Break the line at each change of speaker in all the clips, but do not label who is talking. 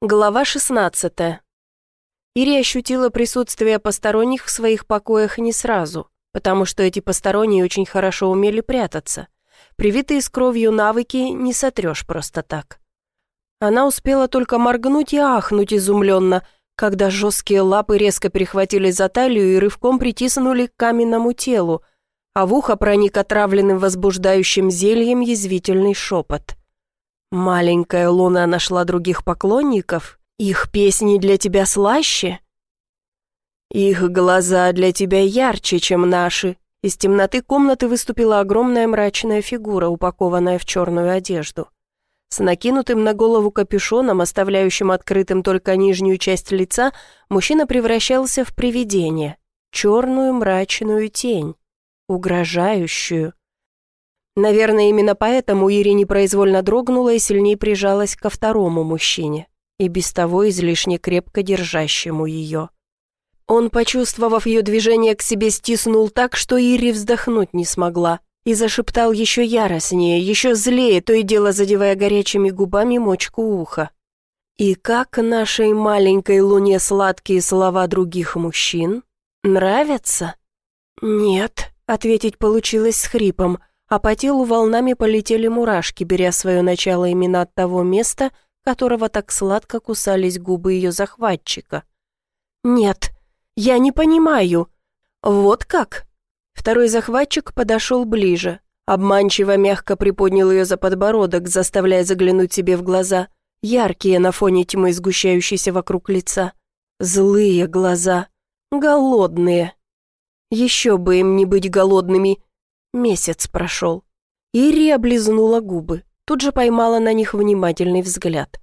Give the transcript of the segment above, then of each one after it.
Глава 16. Ири ощутила присутствие посторонних в своих покоях не сразу, потому что эти посторонние очень хорошо умели прятаться. Привитые с кровью навыки не сотрешь просто так. Она успела только моргнуть и ахнуть изумленно, когда жесткие лапы резко перехватили за талию и рывком притиснули к каменному телу, а в ухо проник отравленным возбуждающим зельем язвительный шепот. Маленькая луна нашла других поклонников? Их песни для тебя слаще? Их глаза для тебя ярче, чем наши. Из темноты комнаты выступила огромная мрачная фигура, упакованная в черную одежду. С накинутым на голову капюшоном, оставляющим открытым только нижнюю часть лица, мужчина превращался в привидение, черную мрачную тень, угрожающую, Наверное, именно поэтому Ири непроизвольно дрогнула и сильнее прижалась ко второму мужчине, и без того излишне крепко держащему ее. Он, почувствовав ее движение к себе, стиснул так, что Ири вздохнуть не смогла, и зашептал еще яростнее, еще злее, то и дело задевая горячими губами мочку уха. И как нашей маленькой луне сладкие слова других мужчин? Нравятся? Нет, ответить получилось с хрипом, а по телу волнами полетели мурашки, беря свое начало именно от того места, которого так сладко кусались губы ее захватчика. «Нет, я не понимаю. Вот как?» Второй захватчик подошел ближе, обманчиво мягко приподнял ее за подбородок, заставляя заглянуть себе в глаза, яркие на фоне тьмы, сгущающейся вокруг лица. Злые глаза, голодные. Еще бы им не быть голодными, Месяц прошел. Ири облизнула губы, тут же поймала на них внимательный взгляд.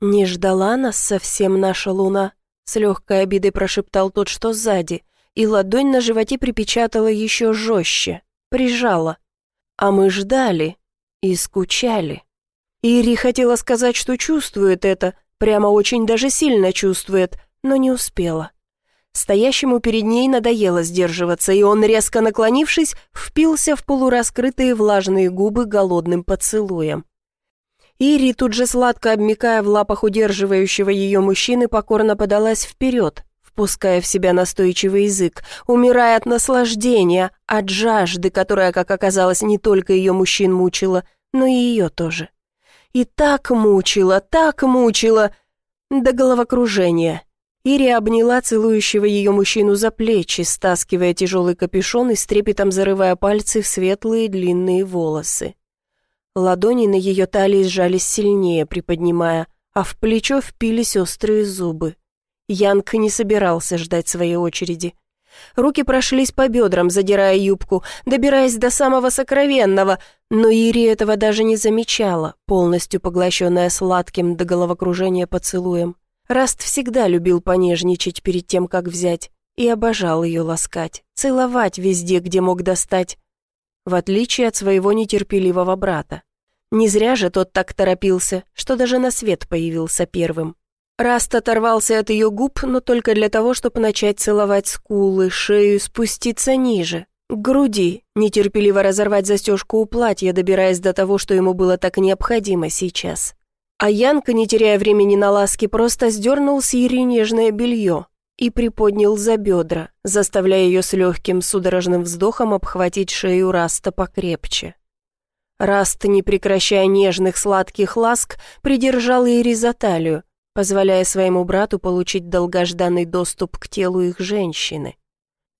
«Не ждала нас совсем наша луна», — с легкой обидой прошептал тот, что сзади, и ладонь на животе припечатала еще жестче, прижала. «А мы ждали и скучали». Ири хотела сказать, что чувствует это, прямо очень даже сильно чувствует, но не успела. Стоящему перед ней надоело сдерживаться, и он, резко наклонившись, впился в полураскрытые влажные губы голодным поцелуем. Ири, тут же сладко обмикая в лапах удерживающего ее мужчины, покорно подалась вперед, впуская в себя настойчивый язык, умирая от наслаждения, от жажды, которая, как оказалось, не только ее мужчин мучила, но и ее тоже. И так мучила, так мучила, до головокружения. Ири обняла целующего ее мужчину за плечи, стаскивая тяжелый капюшон и с трепетом зарывая пальцы в светлые длинные волосы. Ладони на ее талии сжались сильнее, приподнимая, а в плечо впились острые зубы. Янг не собирался ждать своей очереди. Руки прошлись по бедрам, задирая юбку, добираясь до самого сокровенного, но Ири этого даже не замечала, полностью поглощенная сладким до головокружения поцелуем. Раст всегда любил понежничать перед тем, как взять, и обожал ее ласкать, целовать везде, где мог достать, в отличие от своего нетерпеливого брата. Не зря же тот так торопился, что даже на свет появился первым. Раст оторвался от ее губ, но только для того, чтобы начать целовать скулы, шею, спуститься ниже, к груди, нетерпеливо разорвать застежку у платья, добираясь до того, что ему было так необходимо сейчас. А Янка, не теряя времени на ласки, просто сдернул с Ири нежное белье и приподнял за бедра, заставляя ее с легким судорожным вздохом обхватить шею Раста покрепче. Раст, не прекращая нежных сладких ласк, придержал Ири за талию, позволяя своему брату получить долгожданный доступ к телу их женщины.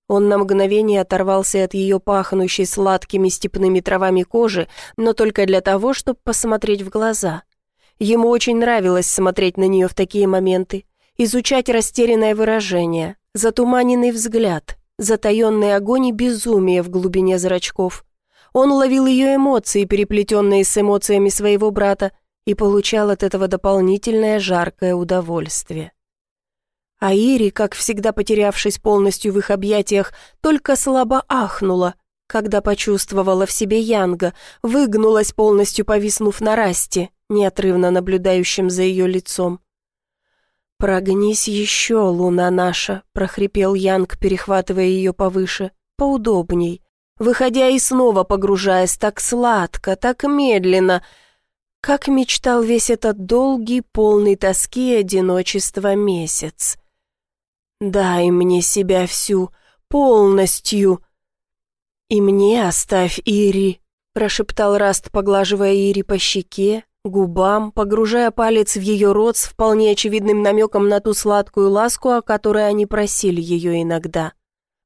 Он на мгновение оторвался от ее пахнущей сладкими степными травами кожи, но только для того, чтобы посмотреть в глаза — Ему очень нравилось смотреть на нее в такие моменты, изучать растерянное выражение, затуманенный взгляд, затаенный огонь и безумие в глубине зрачков. Он ловил ее эмоции, переплетенные с эмоциями своего брата, и получал от этого дополнительное жаркое удовольствие. А Ири, как всегда потерявшись полностью в их объятиях, только слабо ахнула, когда почувствовала в себе Янга, выгнулась полностью, повиснув на расте, неотрывно наблюдающим за ее лицом. «Прогнись еще, луна наша», — прохрипел Янг, перехватывая ее повыше, поудобней, выходя и снова погружаясь так сладко, так медленно. Как мечтал весь этот долгий, полный тоски и одиночества месяц. «Дай мне себя всю, полностью!» «И мне оставь, Ири», — прошептал Раст, поглаживая Ири по щеке, губам, погружая палец в ее рот с вполне очевидным намеком на ту сладкую ласку, о которой они просили ее иногда.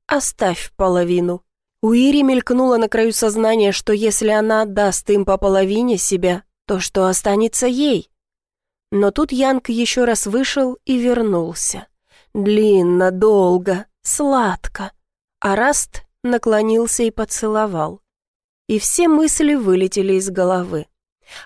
«Оставь половину». У Ири мелькнуло на краю сознания, что если она отдаст им по половине себя, то что останется ей? Но тут Янг еще раз вышел и вернулся. Длинно, долго, сладко. А Раст наклонился и поцеловал. И все мысли вылетели из головы.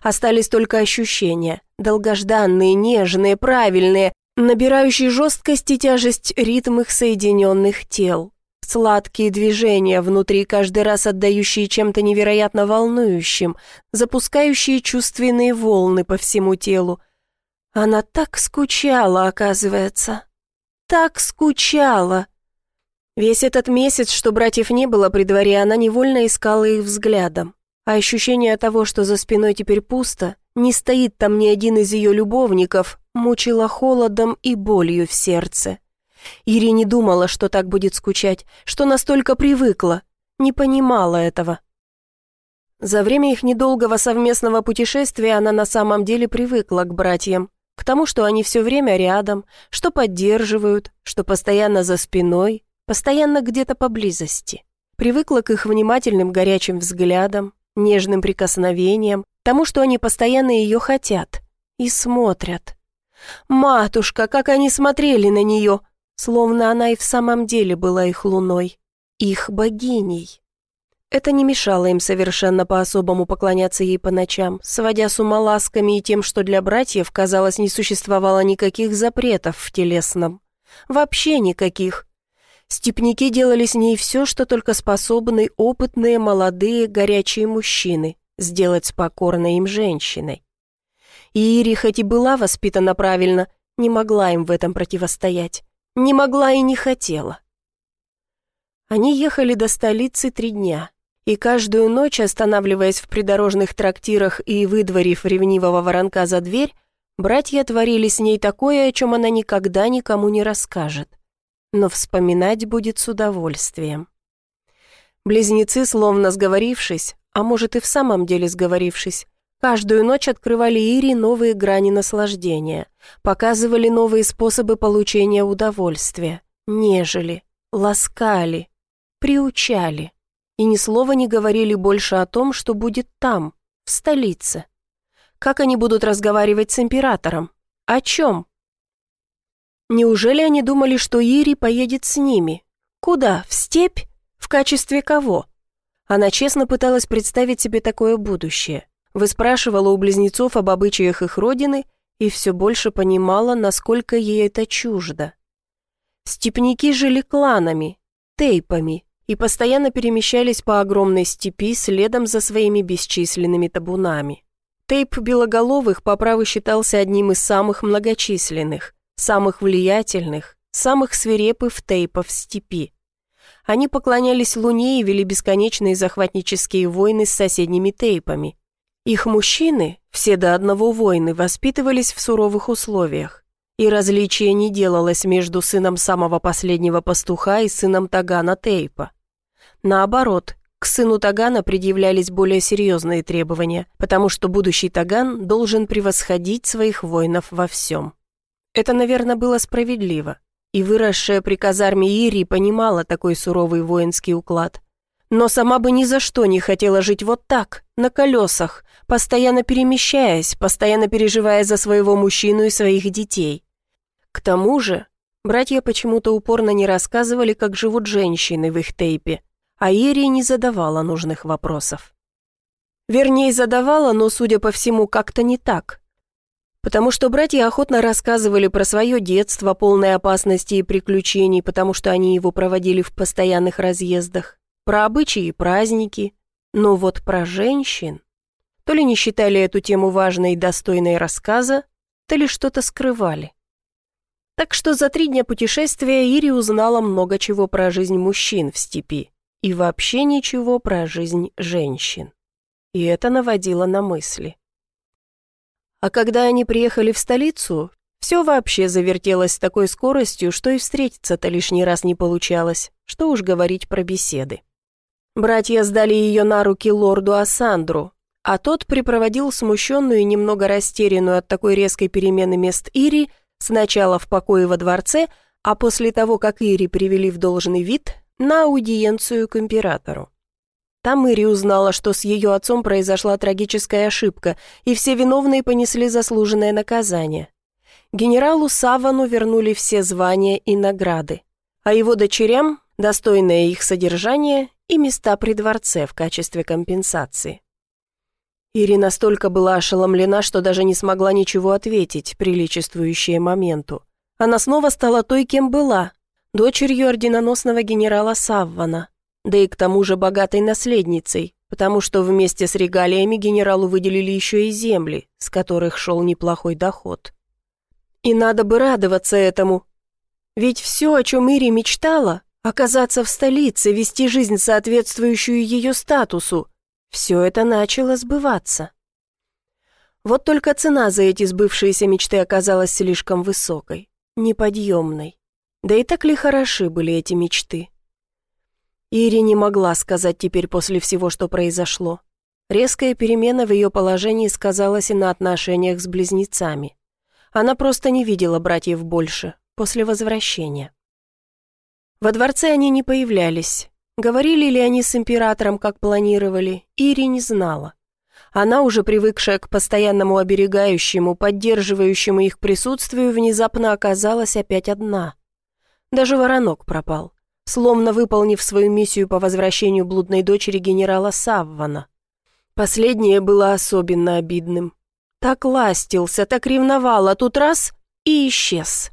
Остались только ощущения, долгожданные, нежные, правильные, набирающие жесткость и тяжесть ритм их соединенных тел. Сладкие движения внутри, каждый раз отдающие чем-то невероятно волнующим, запускающие чувственные волны по всему телу. Она так скучала, оказывается. Так скучала. Весь этот месяц, что братьев не было при дворе, она невольно искала их взглядом а ощущение того, что за спиной теперь пусто, не стоит там ни один из ее любовников, мучило холодом и болью в сердце. Ири не думала, что так будет скучать, что настолько привыкла, не понимала этого. За время их недолгого совместного путешествия она на самом деле привыкла к братьям, к тому, что они все время рядом, что поддерживают, что постоянно за спиной, постоянно где-то поблизости. Привыкла к их внимательным горячим взглядам, нежным прикосновением, тому, что они постоянно ее хотят и смотрят. Матушка, как они смотрели на нее, словно она и в самом деле была их луной, их богиней. Это не мешало им совершенно по-особому поклоняться ей по ночам, сводя с ума ласками и тем, что для братьев, казалось, не существовало никаких запретов в телесном. Вообще никаких. Степники делали с ней все, что только способны опытные, молодые, горячие мужчины сделать с покорной им женщиной. И Ири, хоть и была воспитана правильно, не могла им в этом противостоять. Не могла и не хотела. Они ехали до столицы три дня, и каждую ночь, останавливаясь в придорожных трактирах и выдворив ревнивого воронка за дверь, братья творили с ней такое, о чем она никогда никому не расскажет но вспоминать будет с удовольствием. Близнецы, словно сговорившись, а может и в самом деле сговорившись, каждую ночь открывали Ире новые грани наслаждения, показывали новые способы получения удовольствия, нежели, ласкали, приучали и ни слова не говорили больше о том, что будет там, в столице. Как они будут разговаривать с императором? О чем? Неужели они думали, что Ири поедет с ними? Куда? В степь? В качестве кого? Она честно пыталась представить себе такое будущее. Выспрашивала у близнецов об обычаях их родины и все больше понимала, насколько ей это чуждо. Степники жили кланами, тейпами и постоянно перемещались по огромной степи следом за своими бесчисленными табунами. Тейп Белоголовых по праву считался одним из самых многочисленных – самых влиятельных, самых свирепых тейпов степи. Они поклонялись Луне и вели бесконечные захватнические войны с соседними тейпами. Их мужчины, все до одного воины, воспитывались в суровых условиях, и различия не делалось между сыном самого последнего пастуха и сыном Тагана Тейпа. Наоборот, к сыну Тагана предъявлялись более серьезные требования, потому что будущий Таган должен превосходить своих воинов во всем. Это, наверное, было справедливо, и выросшая при казарме Ири понимала такой суровый воинский уклад. Но сама бы ни за что не хотела жить вот так, на колесах, постоянно перемещаясь, постоянно переживая за своего мужчину и своих детей. К тому же, братья почему-то упорно не рассказывали, как живут женщины в их тейпе, а Ири не задавала нужных вопросов. Вернее, задавала, но, судя по всему, как-то не так потому что братья охотно рассказывали про свое детство, полное опасности и приключений, потому что они его проводили в постоянных разъездах, про обычаи и праздники, но вот про женщин... То ли не считали эту тему важной и достойной рассказа, то ли что-то скрывали. Так что за три дня путешествия Ири узнала много чего про жизнь мужчин в степи и вообще ничего про жизнь женщин. И это наводило на мысли. А когда они приехали в столицу, все вообще завертелось с такой скоростью, что и встретиться-то лишний раз не получалось, что уж говорить про беседы. Братья сдали ее на руки лорду Асандру, а тот припроводил смущенную и немного растерянную от такой резкой перемены мест Ири сначала в покое во дворце, а после того, как Ири привели в должный вид, на аудиенцию к императору. Там Ири узнала, что с ее отцом произошла трагическая ошибка, и все виновные понесли заслуженное наказание. Генералу Савану вернули все звания и награды, а его дочерям – достойное их содержание и места при дворце в качестве компенсации. Ири настолько была ошеломлена, что даже не смогла ничего ответить, приличествующее моменту. Она снова стала той, кем была, дочерью орденоносного генерала Саввана, да и к тому же богатой наследницей, потому что вместе с регалиями генералу выделили еще и земли, с которых шел неплохой доход. И надо бы радоваться этому. Ведь все, о чем Ири мечтала, оказаться в столице, вести жизнь, соответствующую ее статусу, все это начало сбываться. Вот только цена за эти сбывшиеся мечты оказалась слишком высокой, неподъемной. Да и так ли хороши были эти мечты? Ири не могла сказать теперь после всего, что произошло. Резкая перемена в ее положении сказалась и на отношениях с близнецами. Она просто не видела братьев больше, после возвращения. Во дворце они не появлялись. Говорили ли они с императором, как планировали, Ири не знала. Она, уже привыкшая к постоянному оберегающему, поддерживающему их присутствию, внезапно оказалась опять одна. Даже воронок пропал, словно выполнив свою миссию по возвращению блудной дочери генерала Саввана. Последнее было особенно обидным. Так ластился, так ревновал, а тут раз — и исчез.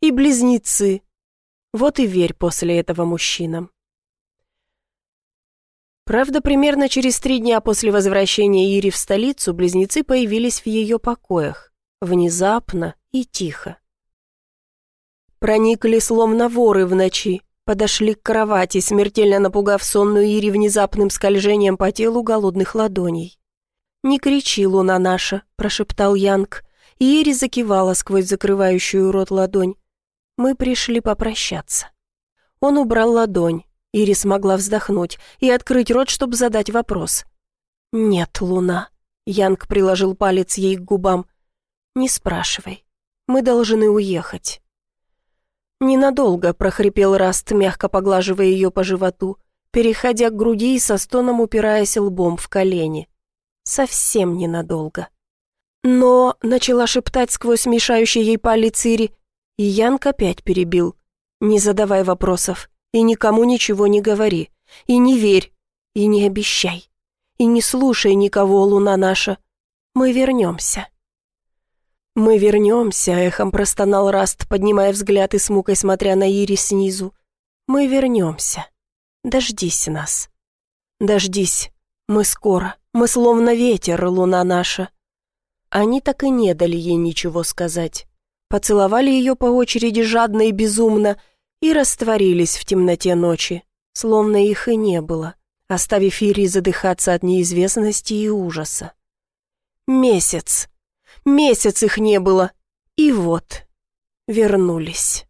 И близнецы. Вот и верь после этого мужчинам. Правда, примерно через три дня после возвращения Ири в столицу близнецы появились в ее покоях. Внезапно и тихо. Проникли словно воры в ночи, подошли к кровати, смертельно напугав сонную Ири внезапным скольжением по телу голодных ладоней. «Не кричи, луна наша», — прошептал Янг. И Ири закивала сквозь закрывающую рот ладонь. «Мы пришли попрощаться». Он убрал ладонь. Ири смогла вздохнуть и открыть рот, чтобы задать вопрос. «Нет, луна». Янг приложил палец ей к губам. «Не спрашивай. Мы должны уехать». «Ненадолго», — прохрипел Раст, мягко поглаживая ее по животу, переходя к груди и со стоном упираясь лбом в колени совсем ненадолго. Но начала шептать сквозь мешающий ей палец Ири, и Янг опять перебил. «Не задавай вопросов, и никому ничего не говори, и не верь, и не обещай, и не слушай никого, луна наша. Мы вернемся». «Мы вернемся», — эхом простонал Раст, поднимая взгляд и с мукой смотря на Ири снизу. «Мы вернемся. Дождись нас. Дождись. Мы скоро». Мы словно ветер, луна наша». Они так и не дали ей ничего сказать. Поцеловали ее по очереди жадно и безумно и растворились в темноте ночи, словно их и не было, оставив Ири задыхаться от неизвестности и ужаса. Месяц. Месяц их не было. И вот, вернулись.